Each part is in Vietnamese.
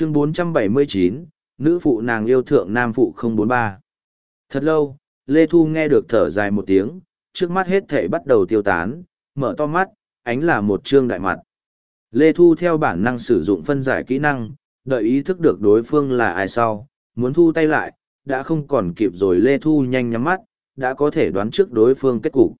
chương 479, nữ phụ nàng yêu thượng nam phụ 043. Thật lâu, Lê Thu nghe được thở dài một tiếng, trước mắt hết thể bắt đầu tiêu tán, mở to mắt, ánh là một trương đại mặt. Lê Thu theo bản năng sử dụng phân giải kỹ năng, đợi ý thức được đối phương là ai sau, muốn thu tay lại, đã không còn kịp rồi Lê Thu nhanh nhắm mắt, đã có thể đoán trước đối phương kết cục.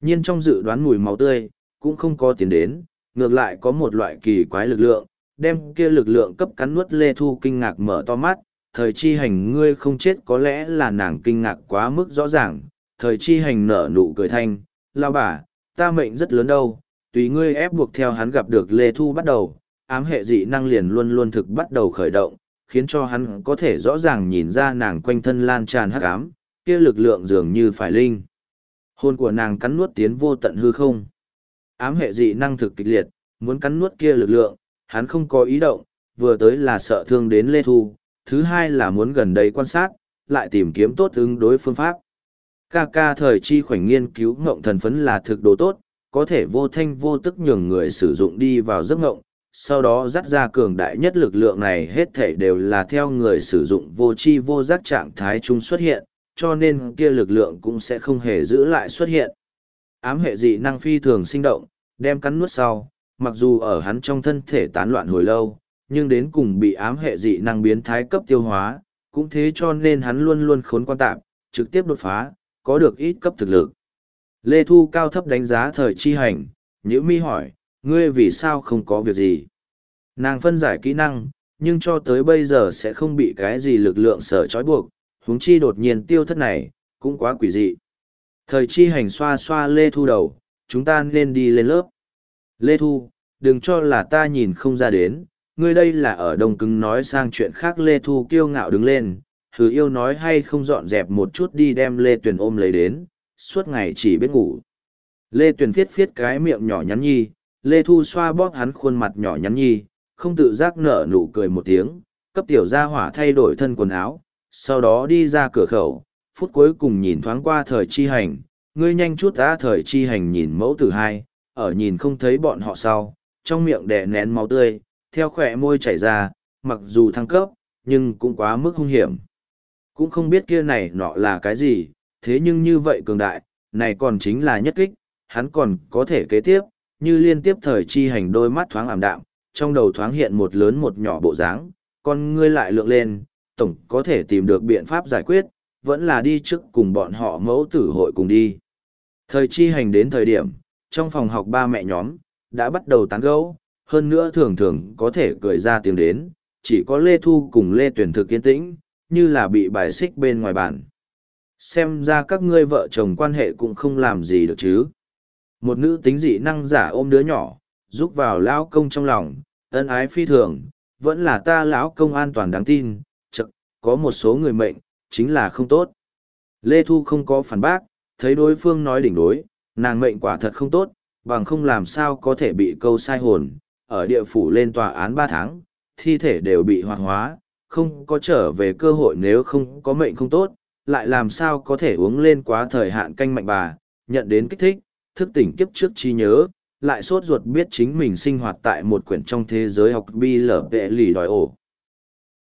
Nhiên trong dự đoán mùi máu tươi, cũng không có tiến đến, ngược lại có một loại kỳ quái lực lượng, đem kia lực lượng cấp cắn nuốt Lê Thu kinh ngạc mở to mắt, thời chi hành ngươi không chết có lẽ là nàng kinh ngạc quá mức rõ ràng, thời chi hành nở nụ cười thanh, lao bà, ta mệnh rất lớn đâu, tùy ngươi ép buộc theo hắn gặp được Lê Thu bắt đầu, ám hệ dị năng liền luôn luôn thực bắt đầu khởi động, khiến cho hắn có thể rõ ràng nhìn ra nàng quanh thân lan tràn hắc ám, kia lực lượng dường như phải linh. Hồn của nàng cắn nuốt tiến vô tận hư không. Ám hệ dị năng thực kịch liệt, muốn cắn nuốt kia lực lượng, hắn không có ý động, vừa tới là sợ thương đến Lê Thu, thứ hai là muốn gần đây quan sát, lại tìm kiếm tốt ứng đối phương pháp. Ca ca thời chi khoảnh nghiên cứu ngộng thần phấn là thực đồ tốt, có thể vô thanh vô tức nhường người sử dụng đi vào giấc ngộng, sau đó dắt ra cường đại nhất lực lượng này hết thể đều là theo người sử dụng vô chi vô giác trạng thái chung xuất hiện, cho nên kia lực lượng cũng sẽ không hề giữ lại xuất hiện. Ám hệ dị năng phi thường sinh động, đem cắn nuốt sau, mặc dù ở hắn trong thân thể tán loạn hồi lâu, nhưng đến cùng bị ám hệ dị năng biến thái cấp tiêu hóa, cũng thế cho nên hắn luôn luôn khốn quan tạp, trực tiếp đột phá, có được ít cấp thực lực. Lê Thu cao thấp đánh giá thời chi hành, nhữ mi hỏi, ngươi vì sao không có việc gì? Nàng phân giải kỹ năng, nhưng cho tới bây giờ sẽ không bị cái gì lực lượng sở trói buộc, huống chi đột nhiên tiêu thất này, cũng quá quỷ dị. Thời chi hành xoa xoa Lê Thu đầu, chúng ta nên đi lên lớp. Lê Thu, đừng cho là ta nhìn không ra đến, ngươi đây là ở đông cứng nói sang chuyện khác Lê Thu kiêu ngạo đứng lên, hứ yêu nói hay không dọn dẹp một chút đi đem Lê Tuyền ôm lấy đến, suốt ngày chỉ biết ngủ. Lê Tuyền phiết phiết cái miệng nhỏ nhắn nhi, Lê Thu xoa bóp hắn khuôn mặt nhỏ nhắn nhi, không tự giác nở nụ cười một tiếng, cấp tiểu gia hỏa thay đổi thân quần áo, sau đó đi ra cửa khẩu, phút cuối cùng nhìn thoáng qua thời chi hành, ngươi nhanh chút ra thời chi hành nhìn mẫu tử hai, ở nhìn không thấy bọn họ sau, trong miệng đè nén máu tươi, theo khỏe môi chảy ra, mặc dù thăng cấp, nhưng cũng quá mức hung hiểm. Cũng không biết kia này nọ là cái gì, thế nhưng như vậy cường đại, này còn chính là nhất kích, hắn còn có thể kế tiếp, như liên tiếp thời chi hành đôi mắt thoáng ảm đạm, trong đầu thoáng hiện một lớn một nhỏ bộ dáng, con ngươi lại lượng lên, tổng có thể tìm được biện pháp giải quyết, vẫn là đi trước cùng bọn họ mẫu tử hội cùng đi. Thời chi hành đến thời điểm, trong phòng học ba mẹ nhóm, đã bắt đầu tán gẫu, hơn nữa thường thường có thể cười ra tiếng đến, chỉ có Lê Thu cùng Lê Tuyển thực yên tĩnh, như là bị bài xích bên ngoài bản. Xem ra các ngươi vợ chồng quan hệ cũng không làm gì được chứ. Một nữ tính dị năng giả ôm đứa nhỏ, giúp vào lão công trong lòng, ân ái phi thường, vẫn là ta lão công an toàn đáng tin, chật, có một số người mệnh, chính là không tốt. Lê Thu không có phản bác, thấy đối phương nói đỉnh đối, nàng mệnh quả thật không tốt, bằng không làm sao có thể bị câu sai hồn, ở địa phủ lên tòa án ba tháng, thi thể đều bị hoạt hóa, không có trở về cơ hội nếu không có mệnh không tốt, lại làm sao có thể uống lên quá thời hạn canh mạnh bà, nhận đến kích thích, thức tỉnh kiếp trước trí nhớ, lại sốt ruột biết chính mình sinh hoạt tại một quyển trong thế giới học bi lở vệ lì đòi ổ.